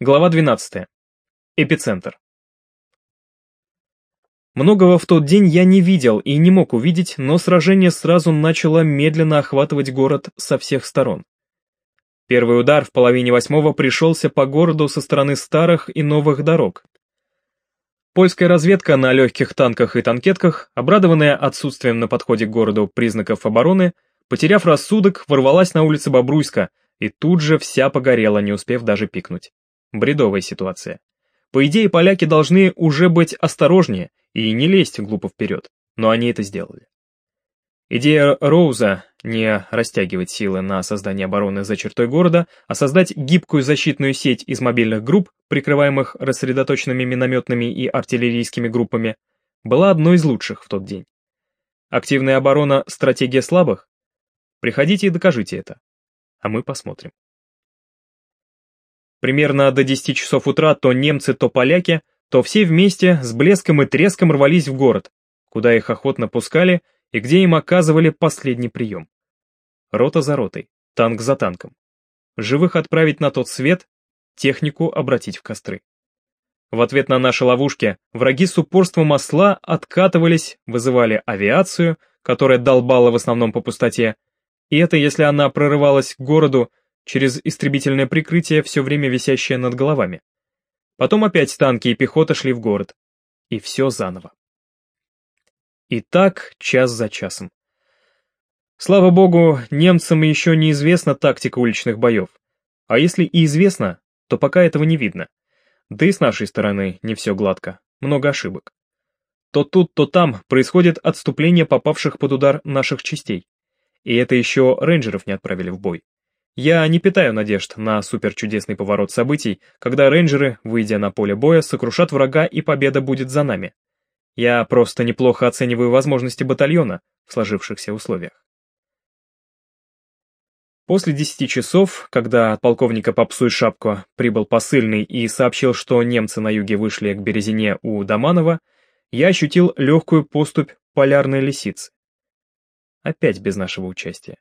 Глава 12. Эпицентр. Многого в тот день я не видел и не мог увидеть, но сражение сразу начало медленно охватывать город со всех сторон. Первый удар в половине восьмого пришелся по городу со стороны старых и новых дорог. Польская разведка на легких танках и танкетках, обрадованная отсутствием на подходе к городу признаков обороны, потеряв рассудок, ворвалась на улицы Бобруйска и тут же вся погорела, не успев даже пикнуть. Бредовая ситуация. По идее, поляки должны уже быть осторожнее и не лезть глупо вперед, но они это сделали. Идея Роуза не растягивать силы на создание обороны за чертой города, а создать гибкую защитную сеть из мобильных групп, прикрываемых рассредоточенными минометными и артиллерийскими группами, была одной из лучших в тот день. Активная оборона – стратегия слабых? Приходите и докажите это. А мы посмотрим. Примерно до 10 часов утра то немцы, то поляки, то все вместе с блеском и треском рвались в город, куда их охотно пускали и где им оказывали последний прием. Рота за ротой, танк за танком. Живых отправить на тот свет, технику обратить в костры. В ответ на наши ловушки враги с упорством осла откатывались, вызывали авиацию, которая долбала в основном по пустоте, и это если она прорывалась к городу через истребительное прикрытие, все время висящее над головами. Потом опять танки и пехота шли в город. И все заново. И так час за часом. Слава богу, немцам еще неизвестна тактика уличных боев. А если и известно, то пока этого не видно. Да и с нашей стороны не все гладко, много ошибок. То тут, то там происходит отступление попавших под удар наших частей. И это еще рейнджеров не отправили в бой. Я не питаю надежд на суперчудесный поворот событий, когда рейнджеры, выйдя на поле боя, сокрушат врага и победа будет за нами. Я просто неплохо оцениваю возможности батальона в сложившихся условиях. После десяти часов, когда от полковника Попсуй Шапко прибыл посыльный и сообщил, что немцы на юге вышли к Березине у Доманова, я ощутил легкую поступь полярной лисицы. Опять без нашего участия.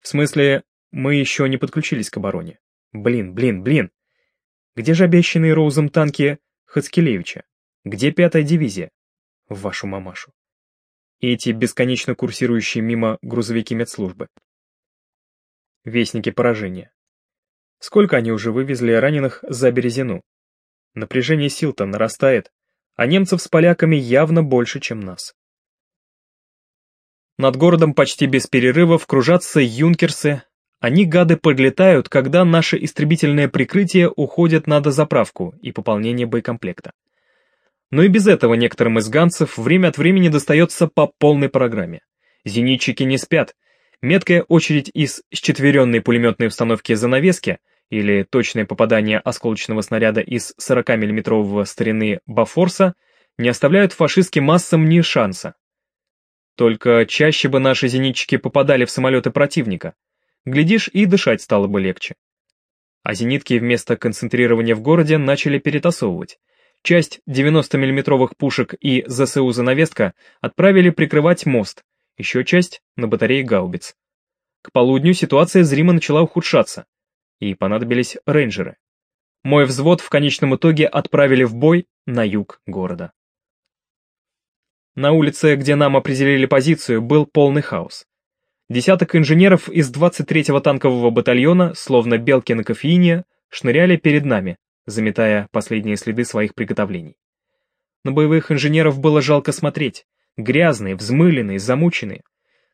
В смысле, мы еще не подключились к обороне. Блин, блин, блин. Где же обещанные Роузом танки Хацкелевича? Где пятая дивизия? Вашу мамашу. И эти бесконечно курсирующие мимо грузовики медслужбы. Вестники поражения. Сколько они уже вывезли раненых за Березину? Напряжение сил-то нарастает, а немцев с поляками явно больше, чем нас. Над городом почти без перерывов кружатся юнкерсы, они, гады, подлетают, когда наше истребительное прикрытие уходит на дозаправку и пополнение боекомплекта. Но и без этого некоторым из ганцев время от времени достается по полной программе. Зенитчики не спят. Меткая очередь из счетверенной пулеметной установки занавески или точное попадание осколочного снаряда из 40 миллиметрового старины Бафорса не оставляют фашистским массам ни шанса. Только чаще бы наши зенитчики попадали в самолеты противника, Глядишь, и дышать стало бы легче. А зенитки вместо концентрирования в городе начали перетасовывать. Часть 90 миллиметровых пушек и ЗСУ-занавеска отправили прикрывать мост, еще часть — на батарее гаубиц. К полудню ситуация зримо начала ухудшаться, и понадобились рейнджеры. Мой взвод в конечном итоге отправили в бой на юг города. На улице, где нам определили позицию, был полный хаос. Десяток инженеров из 23-го танкового батальона, словно белки на кофеине, шныряли перед нами, заметая последние следы своих приготовлений. На боевых инженеров было жалко смотреть. Грязные, взмыленные, замученные.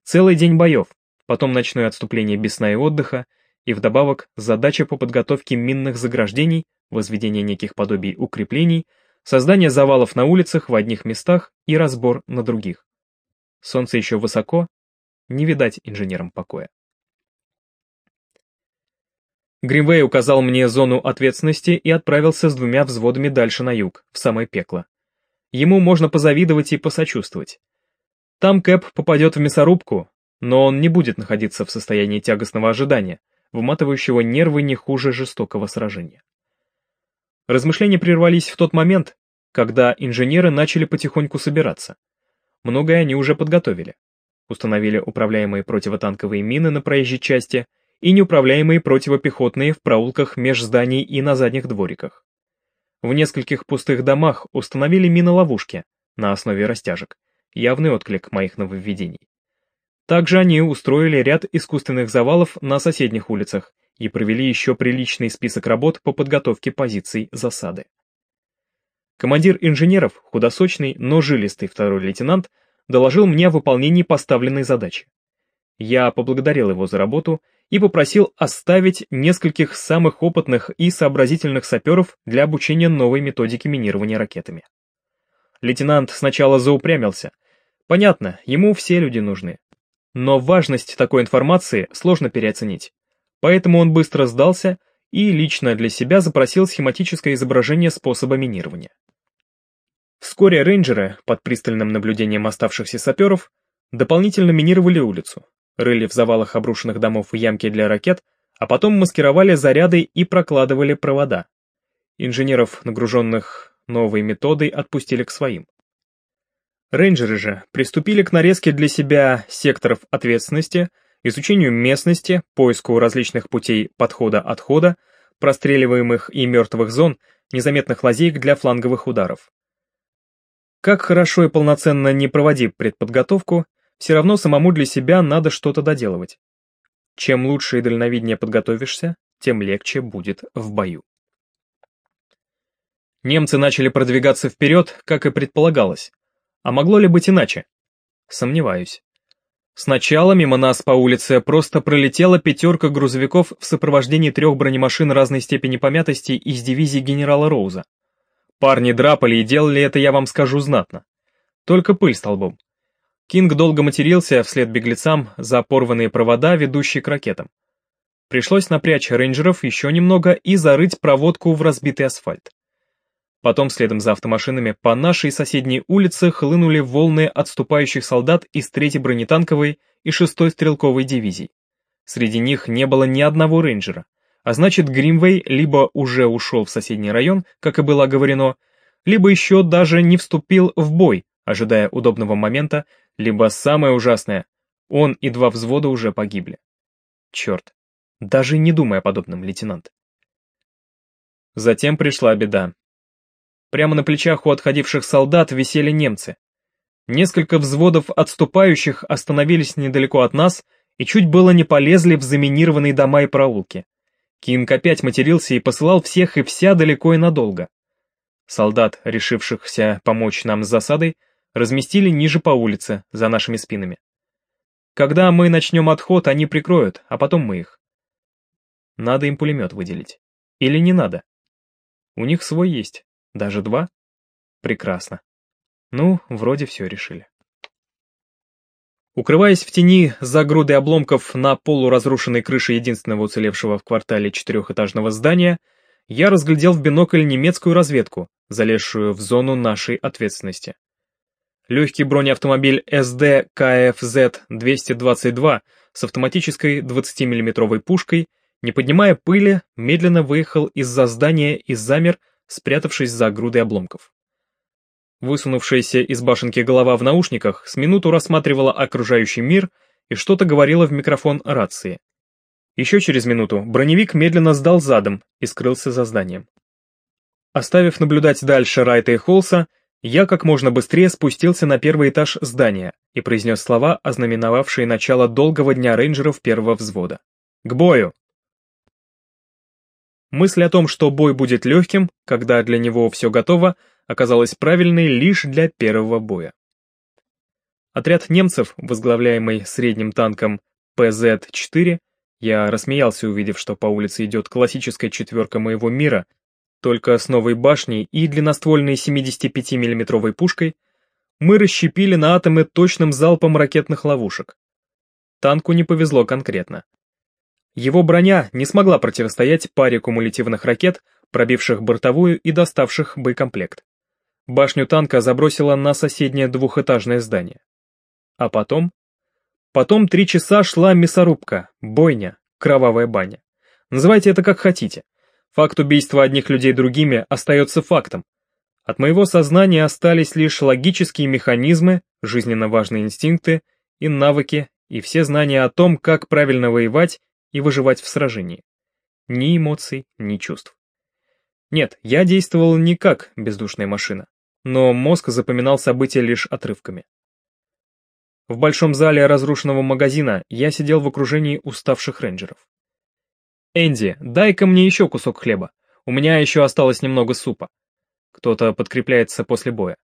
Целый день боев, потом ночное отступление без сна и отдыха, и вдобавок задача по подготовке минных заграждений, возведение неких подобий укреплений, создание завалов на улицах в одних местах и разбор на других. Солнце еще высоко, не видать инженерам покоя. Гримвей указал мне зону ответственности и отправился с двумя взводами дальше на юг, в самое пекло. Ему можно позавидовать и посочувствовать. Там Кэп попадет в мясорубку, но он не будет находиться в состоянии тягостного ожидания, выматывающего нервы не хуже жестокого сражения. Размышления прервались в тот момент, когда инженеры начали потихоньку собираться. Многое они уже подготовили установили управляемые противотанковые мины на проезжей части и неуправляемые противопехотные в проулках меж зданий и на задних двориках. В нескольких пустых домах установили миноловушки на основе растяжек, явный отклик моих нововведений. Также они устроили ряд искусственных завалов на соседних улицах и провели еще приличный список работ по подготовке позиций засады. Командир инженеров, худосочный, но жилистый второй лейтенант, доложил мне о выполнении поставленной задачи. Я поблагодарил его за работу и попросил оставить нескольких самых опытных и сообразительных саперов для обучения новой методике минирования ракетами. Лейтенант сначала заупрямился. Понятно, ему все люди нужны. Но важность такой информации сложно переоценить. Поэтому он быстро сдался и лично для себя запросил схематическое изображение способа минирования. Вскоре рейнджеры, под пристальным наблюдением оставшихся саперов, дополнительно минировали улицу, рыли в завалах обрушенных домов ямки для ракет, а потом маскировали заряды и прокладывали провода. Инженеров, нагруженных новой методой, отпустили к своим. Рейнджеры же приступили к нарезке для себя секторов ответственности, изучению местности, поиску различных путей подхода-отхода, простреливаемых и мертвых зон, незаметных лазеек для фланговых ударов. Как хорошо и полноценно не проводи предподготовку, все равно самому для себя надо что-то доделывать. Чем лучше и дальновиднее подготовишься, тем легче будет в бою. Немцы начали продвигаться вперед, как и предполагалось. А могло ли быть иначе? Сомневаюсь. Сначала мимо нас по улице просто пролетела пятерка грузовиков в сопровождении трех бронемашин разной степени помятости из дивизии генерала Роуза. Парни драпали и делали это, я вам скажу, знатно. Только пыль столбом. Кинг долго матерился вслед беглецам за порванные провода, ведущие к ракетам. Пришлось напрячь рейнджеров еще немного и зарыть проводку в разбитый асфальт. Потом, следом за автомашинами, по нашей соседней улице хлынули волны отступающих солдат из 3-й бронетанковой и 6-й стрелковой дивизий. Среди них не было ни одного рейнджера, а значит Гримвей либо уже ушел в соседний район, как и было оговорено, либо еще даже не вступил в бой, ожидая удобного момента, либо самое ужасное, он и два взвода уже погибли. Черт, даже не думая о подобном, лейтенант. Затем пришла беда. Прямо на плечах у отходивших солдат висели немцы. Несколько взводов отступающих остановились недалеко от нас и чуть было не полезли в заминированные дома и проулки. Кинг опять матерился и посылал всех и вся далеко и надолго. Солдат, решившихся помочь нам с засадой, разместили ниже по улице, за нашими спинами. Когда мы начнем отход, они прикроют, а потом мы их. Надо им пулемет выделить. Или не надо? У них свой есть. Даже два? Прекрасно. Ну, вроде все решили. Укрываясь в тени за грудой обломков на полуразрушенной крыше единственного уцелевшего в квартале четырехэтажного здания, я разглядел в бинокль немецкую разведку, залезшую в зону нашей ответственности. Легкий бронеавтомобиль SD КФЗ-222 с автоматической 20 миллиметровой пушкой, не поднимая пыли, медленно выехал из-за здания и замер, спрятавшись за грудой обломков. Высунувшаяся из башенки голова в наушниках с минуту рассматривала окружающий мир и что-то говорила в микрофон рации. Еще через минуту броневик медленно сдал задом и скрылся за зданием. Оставив наблюдать дальше Райта и Холса, я как можно быстрее спустился на первый этаж здания и произнес слова, ознаменовавшие начало долгого дня рейнджеров первого взвода. «К бою!» Мысль о том, что бой будет легким, когда для него все готово, оказалась правильной лишь для первого боя. Отряд немцев, возглавляемый средним танком ПЗ-4, я рассмеялся, увидев, что по улице идет классическая четверка моего мира только с новой башней и длинноствольной 75 миллиметровой пушкой мы расщепили на атомы точным залпом ракетных ловушек. Танку не повезло конкретно. Его броня не смогла противостоять паре кумулятивных ракет, пробивших бортовую и доставших боекомплект. Башню танка забросило на соседнее двухэтажное здание. А потом? Потом три часа шла мясорубка, бойня, кровавая баня. Называйте это как хотите. Факт убийства одних людей другими остается фактом. От моего сознания остались лишь логические механизмы, жизненно важные инстинкты и навыки, и все знания о том, как правильно воевать и выживать в сражении. Ни эмоций, ни чувств. Нет, я действовал не как бездушная машина, но мозг запоминал события лишь отрывками. В большом зале разрушенного магазина я сидел в окружении уставших рейнджеров. «Энди, дай-ка мне еще кусок хлеба. У меня еще осталось немного супа». Кто-то подкрепляется после боя.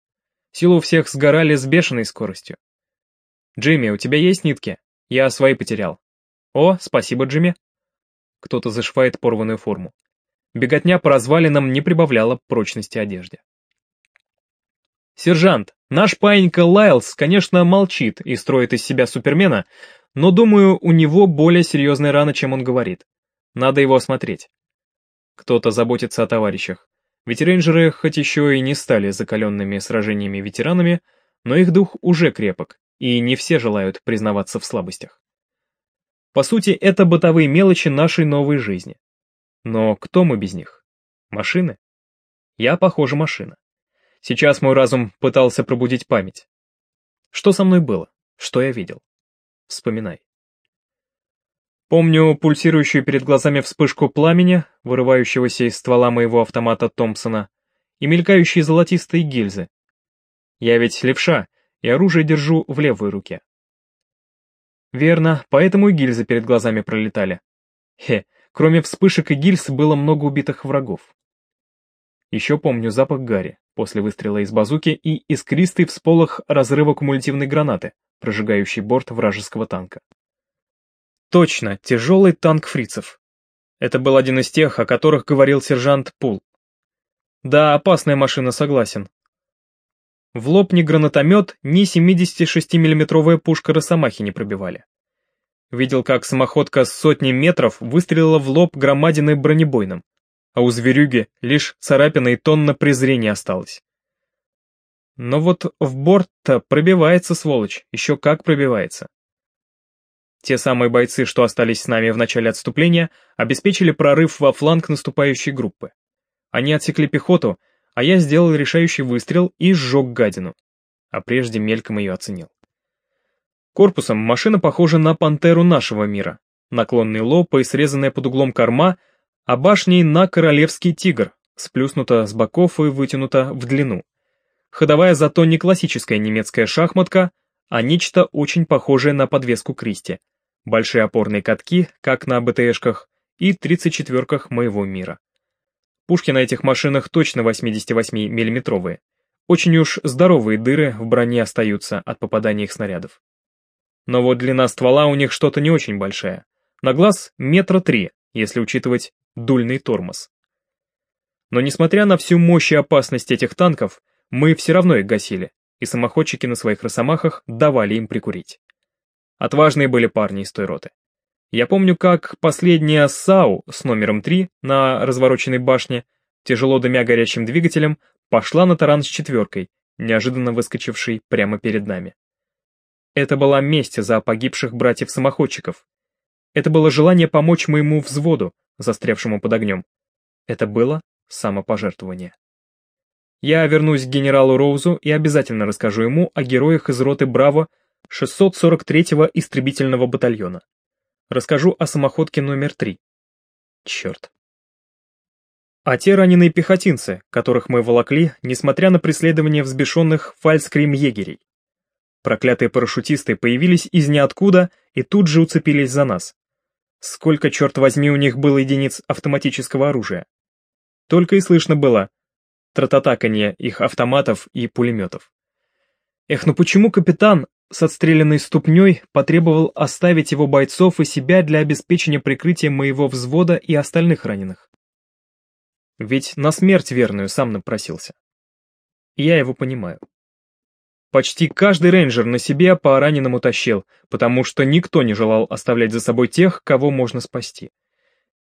Силу всех сгорали с бешеной скоростью. «Джимми, у тебя есть нитки? Я свои потерял». «О, спасибо, Джимми». Кто-то зашивает порванную форму. Беготня по развалинам не прибавляла прочности одежде. «Сержант, наш паинька Лайлс, конечно, молчит и строит из себя супермена, но, думаю, у него более серьезная рана, чем он говорит. Надо его осмотреть». Кто-то заботится о товарищах. Ведь рейнджеры хоть еще и не стали закаленными сражениями ветеранами, но их дух уже крепок, и не все желают признаваться в слабостях. По сути, это бытовые мелочи нашей новой жизни. Но кто мы без них? Машины? Я, похоже, машина. Сейчас мой разум пытался пробудить память. Что со мной было? Что я видел? Вспоминай. Помню пульсирующую перед глазами вспышку пламени, вырывающегося из ствола моего автомата Томпсона, и мелькающие золотистые гильзы. Я ведь левша, и оружие держу в левой руке. Верно, поэтому и гильзы перед глазами пролетали. Хе, кроме вспышек и гильз было много убитых врагов. Еще помню запах гари после выстрела из базуки и искристый всполох разрыва кумулятивной гранаты, прожигающей борт вражеского танка. Точно, тяжелый танк фрицев. Это был один из тех, о которых говорил сержант Пул. Да, опасная машина, согласен. В лоб ни гранатомет, ни 76 миллиметровая пушка Росомахи не пробивали. Видел, как самоходка с сотни метров выстрелила в лоб громадиной бронебойным, а у зверюги лишь царапина и тонна презрения осталось. Но вот в борт-то пробивается, сволочь, еще как пробивается. Те самые бойцы, что остались с нами в начале отступления, обеспечили прорыв во фланг наступающей группы. Они отсекли пехоту, а я сделал решающий выстрел и сжег гадину. А прежде мельком ее оценил. Корпусом машина похожа на пантеру нашего мира. Наклонный лоб и срезанная под углом корма, а башней на королевский тигр, сплюснута с боков и вытянута в длину. Ходовая зато не классическая немецкая шахматка, а нечто очень похожее на подвеску Кристи, большие опорные катки, как на БТшках, и 34-ках моего мира. Пушки на этих машинах точно 88 миллиметровые. Очень уж здоровые дыры в броне остаются от попадания их снарядов. Но вот длина ствола у них что-то не очень большая. На глаз метра три, если учитывать дульный тормоз. Но несмотря на всю мощь и опасность этих танков, мы все равно их гасили, и самоходчики на своих росомахах давали им прикурить. Отважные были парни из той роты. Я помню, как последняя САУ с номером 3 на развороченной башне, тяжело дымя горячим двигателем, пошла на таран с четверкой, неожиданно выскочившей прямо перед нами. Это была месть за погибших братьев-самоходчиков. Это было желание помочь моему взводу, застрявшему под огнем. Это было самопожертвование. Я вернусь к генералу Роузу и обязательно расскажу ему о героях из роты Браво 643-го истребительного батальона. Расскажу о самоходке номер 3. Черт. А те раненые пехотинцы, которых мы волокли, несмотря на преследование взбешенных фальскрим-егерей. Проклятые парашютисты появились из ниоткуда и тут же уцепились за нас. Сколько, черт возьми, у них было единиц автоматического оружия. Только и слышно было трататаканье их автоматов и пулеметов. Эх, ну почему капитан с отстрелянной ступней потребовал оставить его бойцов и себя для обеспечения прикрытия моего взвода и остальных раненых. Ведь на смерть верную сам напросился. я его понимаю. Почти каждый рейнджер на себе по раненому тащил, потому что никто не желал оставлять за собой тех, кого можно спасти.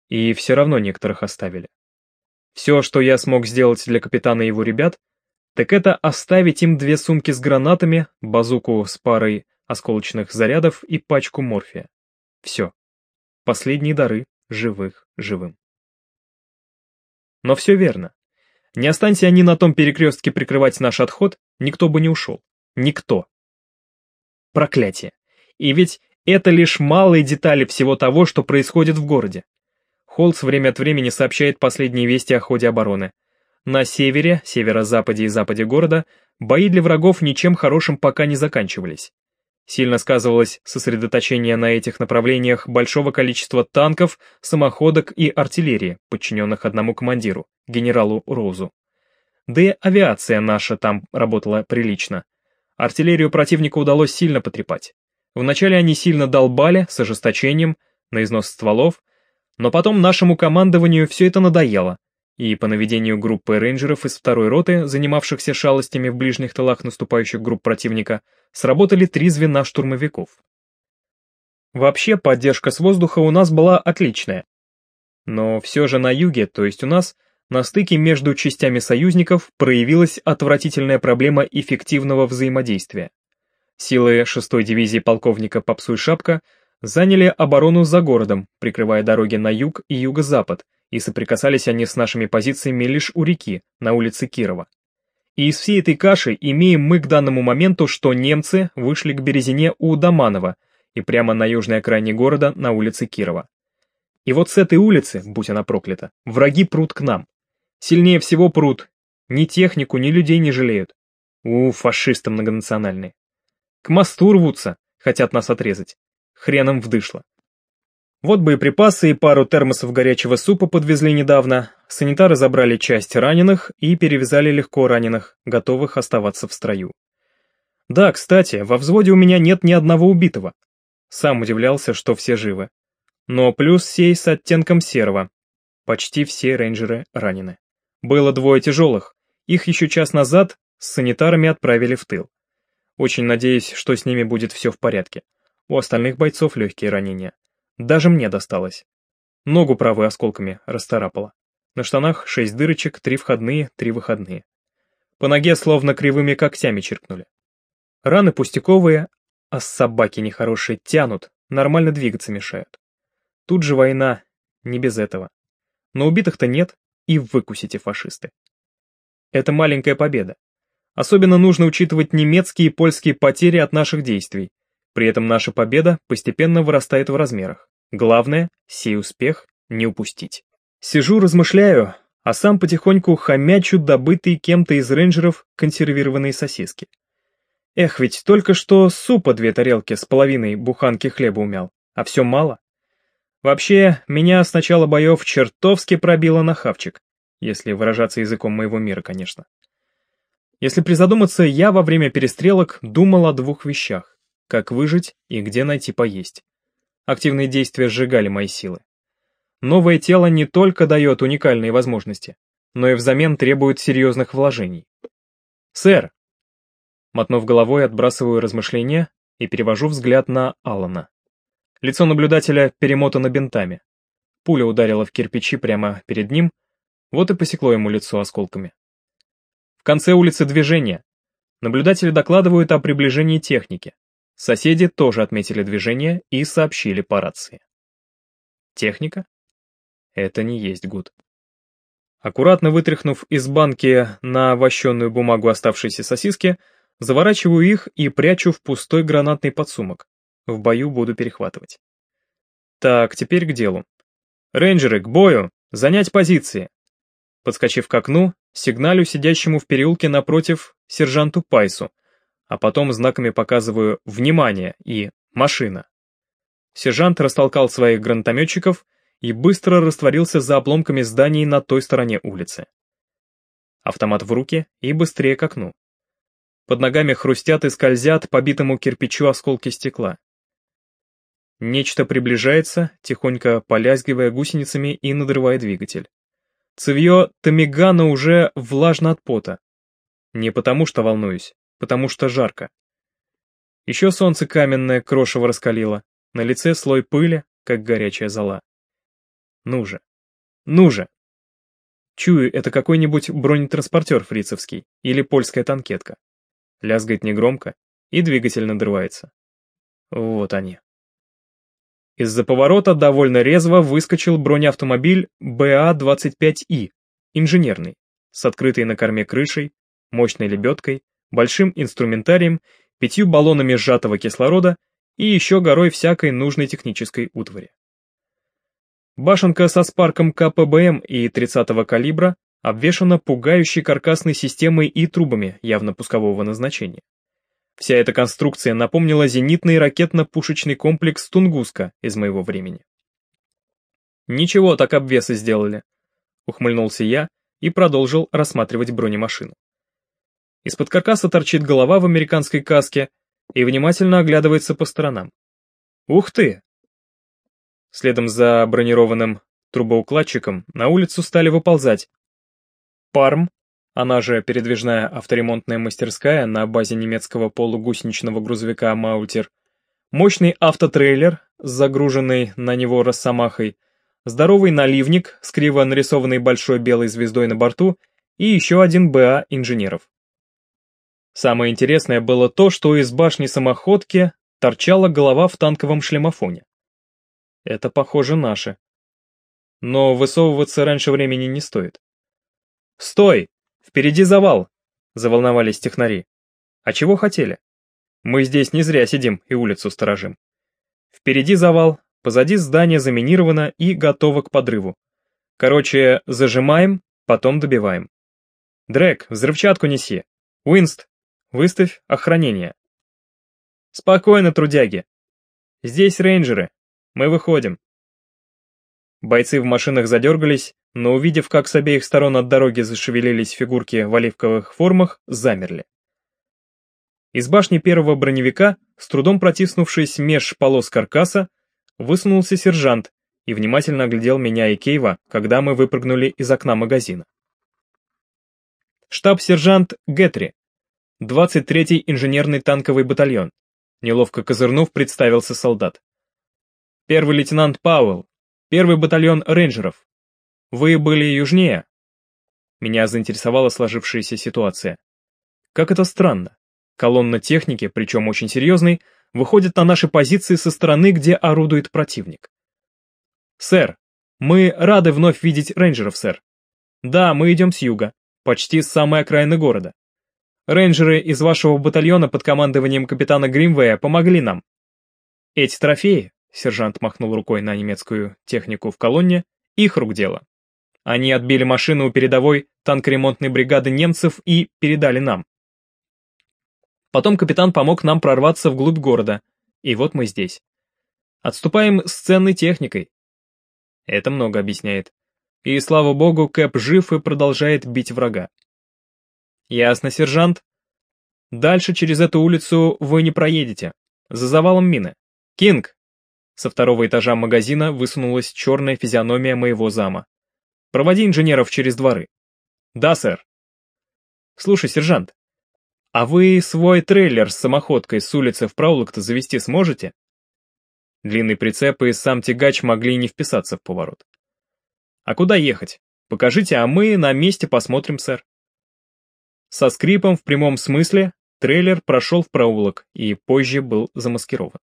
И все равно некоторых оставили. Все, что я смог сделать для капитана и его ребят, так это оставить им две сумки с гранатами, базуку с парой осколочных зарядов и пачку морфия. Все. Последние дары живых живым. Но все верно. Не останься они на том перекрестке прикрывать наш отход, никто бы не ушел. Никто. Проклятие. И ведь Это лишь малые детали всего того, что происходит в городе. Холц время от времени сообщает последние вести о ходе обороны. На севере, северо-западе и западе города бои для врагов ничем хорошим пока не заканчивались. Сильно сказывалось сосредоточение на этих направлениях большого количества танков, самоходок и артиллерии, подчиненных одному командиру, генералу Роузу. Да и авиация наша там работала прилично. Артиллерию противника удалось сильно потрепать. Вначале они сильно долбали, с ожесточением, на износ стволов, но потом нашему командованию все это надоело, и по наведению группы рейнджеров из второй роты, занимавшихся шалостями в ближних тылах наступающих групп противника, сработали три звена штурмовиков. Вообще, поддержка с воздуха у нас была отличная. Но все же на юге, то есть у нас, на стыке между частями союзников проявилась отвратительная проблема эффективного взаимодействия. Силы 6-й дивизии полковника Попсуй Шапка заняли оборону за городом, прикрывая дороги на юг и юго-запад, и соприкасались они с нашими позициями лишь у реки, на улице Кирова. И из всей этой каши имеем мы к данному моменту, что немцы вышли к Березине у Доманова и прямо на южной окраине города на улице Кирова. И вот с этой улицы, будь она проклята, враги прут к нам. Сильнее всего прут. Ни технику, ни людей не жалеют. У, фашисты многонациональные. К мосту рвутся, хотят нас отрезать. Хреном вдышло. Вот боеприпасы и пару термосов горячего супа подвезли недавно. Санитары забрали часть раненых и перевязали легко раненых, готовых оставаться в строю. Да, кстати, во взводе у меня нет ни одного убитого. Сам удивлялся, что все живы. Но плюс сей с оттенком серого. Почти все рейнджеры ранены. Было двое тяжелых. Их еще час назад с санитарами отправили в тыл. Очень надеюсь, что с ними будет все в порядке. У остальных бойцов легкие ранения. Даже мне досталось. Ногу правой осколками расцарапала. На штанах шесть дырочек, три входные, три выходные. По ноге словно кривыми когтями черкнули. Раны пустяковые, а собаки нехорошие тянут, нормально двигаться мешают. Тут же война, не без этого. Но убитых-то нет, и выкусите фашисты. Это маленькая победа. Особенно нужно учитывать немецкие и польские потери от наших действий, при этом наша победа постепенно вырастает в размерах. Главное, сей успех не упустить. Сижу, размышляю, а сам потихоньку хомячу добытые кем-то из рейнджеров консервированные сосиски. Эх, ведь только что супа две тарелки с половиной буханки хлеба умял, а все мало. Вообще, меня с начала боев чертовски пробило на хавчик, если выражаться языком моего мира, конечно. Если призадуматься, я во время перестрелок думал о двух вещах как выжить и где найти поесть. Активные действия сжигали мои силы. Новое тело не только дает уникальные возможности, но и взамен требует серьезных вложений. «Сэр!» Мотнув головой, отбрасываю размышления и перевожу взгляд на Алана. Лицо наблюдателя перемотано бинтами. Пуля ударила в кирпичи прямо перед ним, вот и посекло ему лицо осколками. В конце улицы движение. Наблюдатели докладывают о приближении техники. Соседи тоже отметили движение и сообщили по рации. Техника? Это не есть гуд. Аккуратно вытряхнув из банки на вощенную бумагу оставшиеся сосиски, заворачиваю их и прячу в пустой гранатный подсумок. В бою буду перехватывать. Так, теперь к делу. Рейнджеры, к бою! Занять позиции! Подскочив к окну, сигналю сидящему в переулке напротив сержанту Пайсу, а потом знаками показываю «Внимание!» и «Машина!». Сержант растолкал своих гранатометчиков и быстро растворился за обломками зданий на той стороне улицы. Автомат в руки и быстрее к окну. Под ногами хрустят и скользят по битому кирпичу осколки стекла. Нечто приближается, тихонько полязгивая гусеницами и надрывая двигатель. Цевье Томигана уже влажно от пота. Не потому что волнуюсь, потому что жарко. Еще солнце каменное крошево раскалило, на лице слой пыли, как горячая зола. Ну же, ну же! Чую, это какой-нибудь бронетранспортер фрицевский или польская танкетка. Лязгает негромко, и двигатель надрывается. Вот они. Из-за поворота довольно резво выскочил бронеавтомобиль БА-25И, инженерный, с открытой на корме крышей, мощной лебедкой большим инструментарием, пятью баллонами сжатого кислорода и еще горой всякой нужной технической утвари. Башенка со спарком КПБМ и 30-го калибра обвешана пугающей каркасной системой и трубами явно пускового назначения. Вся эта конструкция напомнила зенитный ракетно-пушечный комплекс «Тунгуска» из моего времени. «Ничего, так обвесы сделали», — ухмыльнулся я и продолжил рассматривать бронемашину. Из-под каркаса торчит голова в американской каске и внимательно оглядывается по сторонам. «Ух ты! Следом за бронированным трубоукладчиком на улицу стали выползать Парм, она же передвижная авторемонтная мастерская на базе немецкого полугусеничного грузовика Маутер, мощный автотрейлер с загруженной на него росомахой, здоровый наливник с криво нарисованной большой белой звездой на борту и еще один БА инженеров. Самое интересное было то, что из башни самоходки торчала голова в танковом шлемофоне. Это, похоже, наши. Но высовываться раньше времени не стоит. «Стой! Впереди завал!» — заволновались технари. «А чего хотели? Мы здесь не зря сидим и улицу сторожим. Впереди завал, позади здание заминировано и готово к подрыву. Короче, зажимаем, потом добиваем. Дрэк, взрывчатку неси. Уинст, выставь охранение. Спокойно, трудяги. Здесь рейнджеры, мы выходим. Бойцы в машинах задергались, но увидев, как с обеих сторон от дороги зашевелились фигурки в оливковых формах, замерли. Из башни первого броневика, с трудом протиснувшись меж полос каркаса, высунулся сержант и внимательно оглядел меня и Кейва, когда мы выпрыгнули из окна магазина. Штаб-сержант Гетри, 23-й инженерный танковый батальон, неловко козырнув, представился солдат. Первый лейтенант Пауэлл, первый батальон рейнджеров. Вы были южнее. Меня заинтересовала сложившаяся ситуация. Как это странно. Колонна техники, причем очень серьезной, выходит на наши позиции со стороны, где орудует противник. Сэр, мы рады вновь видеть рейнджеров, сэр. Да, мы идем с юга, почти с самой окраины города. Рейнджеры из вашего батальона под командованием капитана Гримвея помогли нам. Эти трофеи Сержант махнул рукой на немецкую технику в колонне. Их рук дело. Они отбили машину у передовой танкоремонтной бригады немцев и передали нам. Потом капитан помог нам прорваться вглубь города, и вот мы здесь. Отступаем с ценной техникой. Это много объясняет. И, слава богу, Кэп жив и продолжает бить врага. Ясно, сержант. Дальше через эту улицу вы не проедете. За завалом мины. Кинг, со второго этажа магазина высунулась черная физиономия моего зама. «Проводи инженеров через дворы». «Да, сэр». «Слушай, сержант, а вы свой трейлер с самоходкой с улицы в проулок-то завести сможете?» Длинный прицеп и сам тягач могли не вписаться в поворот. «А куда ехать? Покажите, а мы на месте посмотрим, сэр». Со скрипом в прямом смысле трейлер прошел в проулок и позже был замаскирован.